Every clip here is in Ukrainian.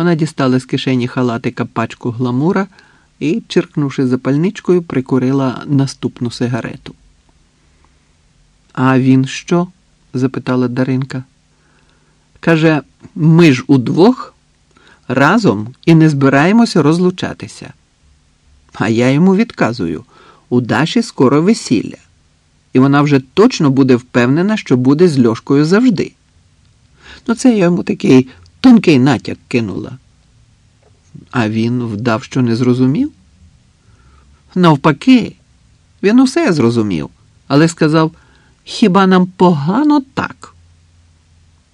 Вона дістала з кишені халатика пачку гламура і, черкнувши запальничкою, прикурила наступну сигарету. А він що? запитала Даринка. Каже, ми ж удвох разом і не збираємося розлучатися. А я йому відказую у Даші скоро весілля, і вона вже точно буде впевнена, що буде з Льошкою завжди. Ну, це я йому такий тонкий натяк кинула. А він вдав, що не зрозумів? Навпаки, він усе зрозумів, але сказав: хіба нам погано так?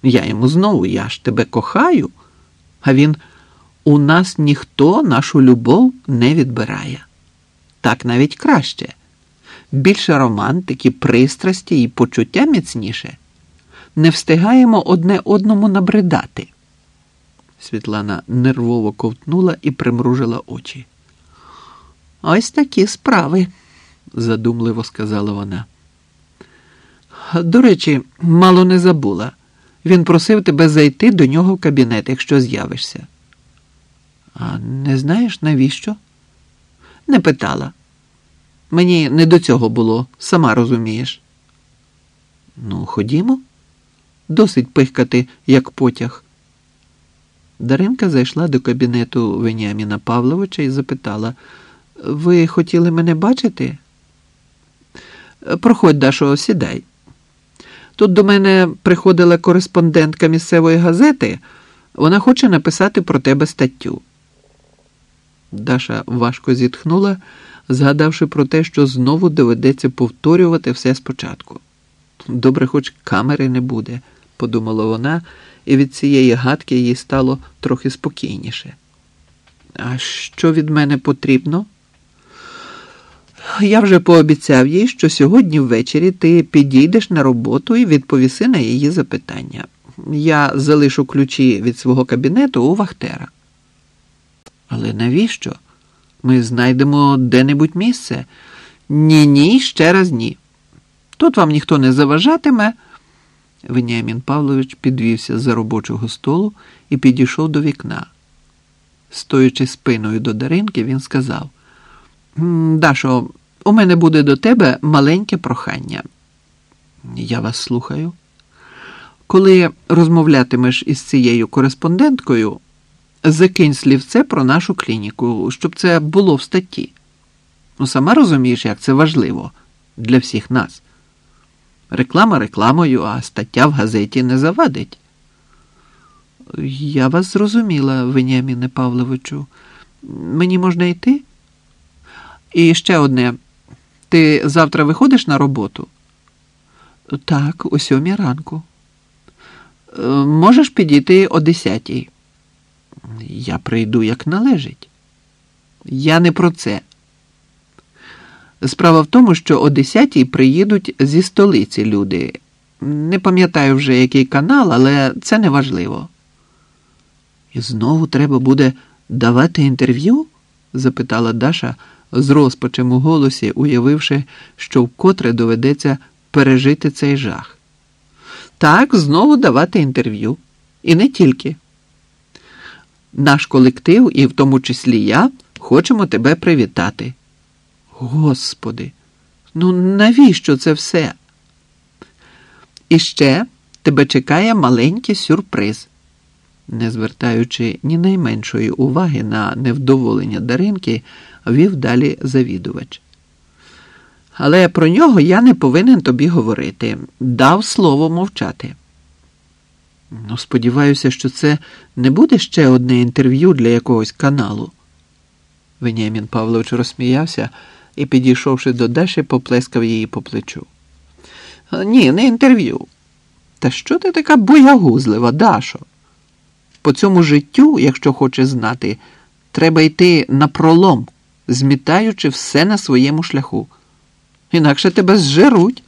Я йому знову, я ж тебе кохаю, а він у нас ніхто нашу любов не відбирає. Так навіть краще. Більше романтики, пристрасті і почуття міцніше. Не встигаємо одне одному набридати. Світлана нервово ковтнула і примружила очі. Ось такі справи, задумливо сказала вона. До речі, мало не забула. Він просив тебе зайти до нього в кабінет, якщо з'явишся. А не знаєш, навіщо? Не питала. Мені не до цього було, сама розумієш. Ну, ходімо, досить пихкати, як потяг. Даринка зайшла до кабінету Веніаміна Павловича і запитала: Ви хотіли мене бачити? Проходь, Дашо, сідай. Тут до мене приходила кореспондентка місцевої газети, вона хоче написати про тебе статтю. Даша важко зітхнула, згадавши про те, що знову доведеться повторювати все спочатку. Добре, хоч камери не буде, подумала вона, і від цієї гадки їй стало трохи спокійніше. А що від мене потрібно? Я вже пообіцяв їй, що сьогодні ввечері ти підійдеш на роботу і відповіси на її запитання. Я залишу ключі від свого кабінету у Вахтера. Але навіщо? Ми знайдемо де-небудь місце? Ні, ні, ще раз ні. Тут вам ніхто не заважатиме. Веніамін Павлович підвівся за робочого столу і підійшов до вікна. Стоячи спиною до Даринки, він сказав: Дашо, у мене буде до тебе маленьке прохання. Я вас слухаю. Коли розмовлятимеш із цією кореспонденткою, закинь слівце про нашу клініку, щоб це було в статті. Ну, сама розумієш, як це важливо для всіх нас. Реклама рекламою, а стаття в газеті не завадить. Я вас зрозуміла, Веніаміне Павловичу. Мені можна йти? І ще одне. Ти завтра виходиш на роботу? Так, о сьомій ранку. Е, можеш підійти о десятій. Я прийду як належить. Я не про це. Справа в тому, що о 10-й приїдуть зі столиці люди. Не пам'ятаю вже, який канал, але це не важливо. І знову треба буде давати інтерв'ю? запитала Даша з розпачем у голосі, уявивши, що вкотре доведеться пережити цей жах. Так, знову давати інтерв'ю. І не тільки. Наш колектив, і в тому числі я, хочемо тебе привітати. Господи, ну навіщо це все? І ще тебе чекає маленький сюрприз. Не звертаючи ні найменшої уваги на невдоволення Даринки, вів далі завідувач. Але про нього я не повинен тобі говорити. Дав слово мовчати. Ну, сподіваюся, що це не буде ще одне інтерв'ю для якогось каналу. Веніамін Павлович розсміявся і, підійшовши до Даші, поплескав її по плечу. Ні, не інтерв'ю. Та що ти така боягузлива, Дашо? По цьому життю, якщо хочеш знати, треба йти на пролом, змітаючи все на своєму шляху. Інакше тебе зжеруть,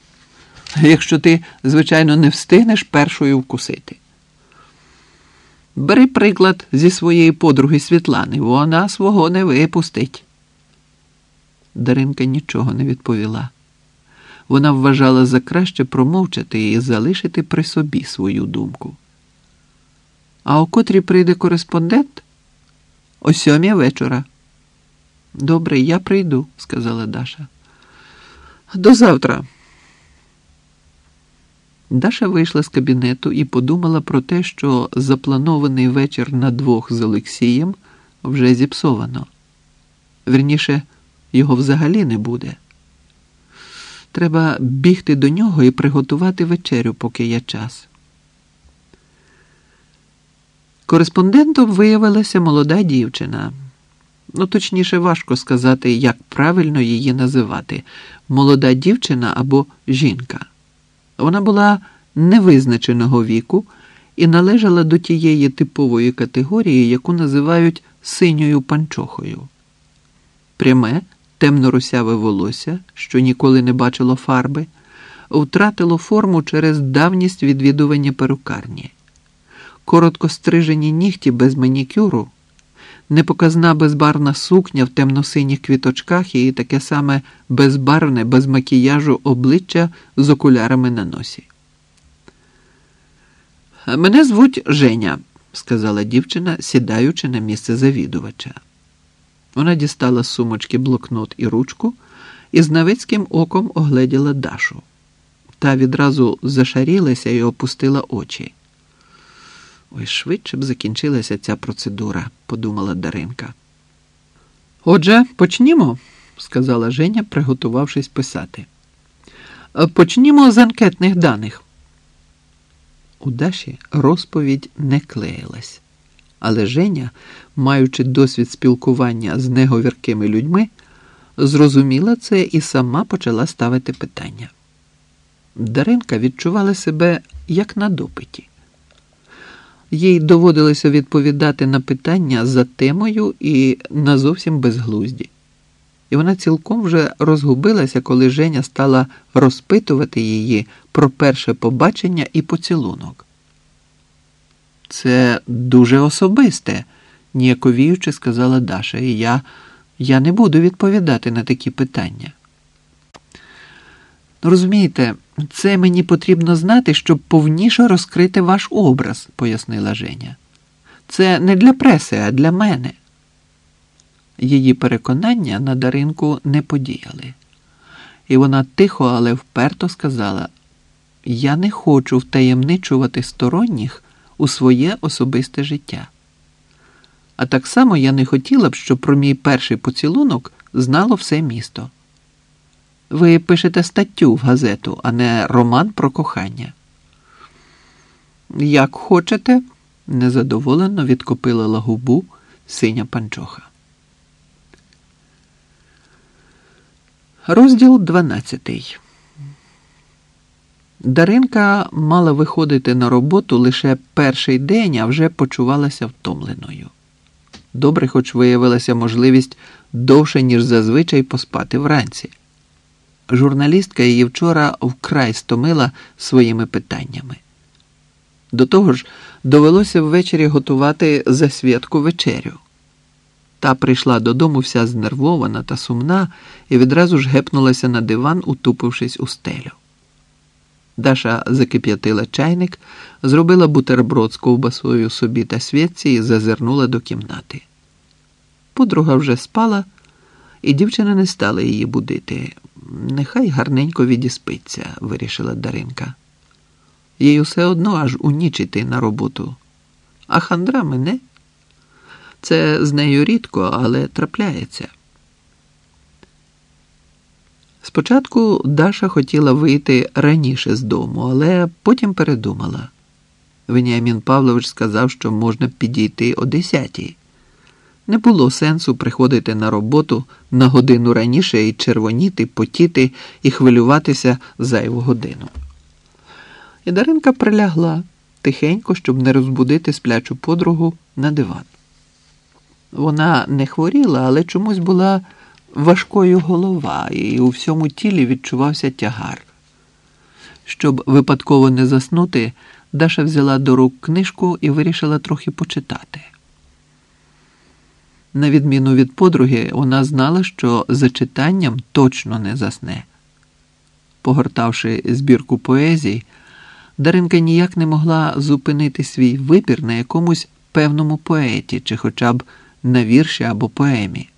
якщо ти, звичайно, не встигнеш першою вкусити. Бери приклад зі своєї подруги Світлани, вона свого не випустить. Даринка нічого не відповіла. Вона вважала за краще промовчати і залишити при собі свою думку. А о котрі прийде кореспондент, О сьомій вечора. Добре, я прийду, сказала Даша. До завтра. Даша вийшла з кабінету і подумала про те, що запланований вечір на двох з Олексієм вже зіпсовано. Вірніше, його взагалі не буде. Треба бігти до нього і приготувати вечерю, поки є час. Кореспондентом виявилася молода дівчина. Ну, точніше, важко сказати, як правильно її називати молода дівчина або жінка. Вона була невизначеного віку і належала до тієї типової категорії, яку називають синьою панчохою. Пряме, темно-русяве волосся, що ніколи не бачило фарби, втратило форму через давність відвідування перукарні. Коротко стрижені нігті без манікюру, непоказна безбарна сукня в темно-синіх квіточках і таке саме безбарвне, без макіяжу обличчя з окулярами на носі. Мене звуть Женя, сказала дівчина, сідаючи на місце завідувача. Вона дістала з сумочки блокнот і ручку і знавецьким оком огледіла Дашу. Та відразу зашарілася і опустила очі. Ой, швидше б закінчилася ця процедура, подумала Даринка. Отже, почнімо, сказала Женя, приготувавшись писати. Почнімо з анкетних даних. У Даші розповідь не клеїлась, але Женя, маючи досвід спілкування з неговіркими людьми, зрозуміла це і сама почала ставити питання. Даринка відчувала себе як на допиті. Їй доводилося відповідати на питання за темою і на зовсім безглузді. І вона цілком вже розгубилася, коли Женя стала розпитувати її про перше побачення і поцілунок. Це дуже особисте, ніяковіючи сказала Даша, і я, я не буду відповідати на такі питання. Розумієте, це мені потрібно знати, щоб повніше розкрити ваш образ, пояснила Женя. Це не для преси, а для мене. Її переконання на даринку не подіяли, і вона тихо, але вперто сказала: Я не хочу втаємничувати сторонніх у своє особисте життя. А так само я не хотіла б, щоб про мій перший поцілунок знало все місто. Ви пишете статтю в газету, а не роман про кохання. Як хочете, незадоволено відкопила губу синя панчоха. Розділ 12. Даринка мала виходити на роботу лише перший день, а вже почувалася втомленою. Добре, хоч виявилася можливість довше, ніж зазвичай поспати вранці. Журналістка її вчора вкрай стомила своїми питаннями. До того ж, довелося ввечері готувати засвідку вечерю. Та прийшла додому вся знервована та сумна і відразу ж гепнулася на диван, утупившись у стелю. Даша закип'ятила чайник, зробила бутерброд з ковбасою собі та світці і зазирнула до кімнати. Подруга вже спала, і дівчина не стала її будити. Нехай гарненько відіспиться, вирішила Даринка. Їй усе одно аж у ніч іти на роботу. А хандра мене. Це з нею рідко, але трапляється. Спочатку Даша хотіла вийти раніше з дому, але потім передумала. Веніамін Павлович сказав, що можна підійти о десятій. Не було сенсу приходити на роботу на годину раніше і червоніти, потіти і хвилюватися зайву годину. І Даринка прилягла тихенько, щоб не розбудити сплячу подругу на диван. Вона не хворіла, але чомусь була важкою голова, і у всьому тілі відчувався тягар. Щоб випадково не заснути, Даша взяла до рук книжку і вирішила трохи почитати. На відміну від подруги, вона знала, що за читанням точно не засне. Погортавши збірку поезій, Даринка ніяк не могла зупинити свій вибір на якомусь певному поеті чи хоча б на вірші або поемі.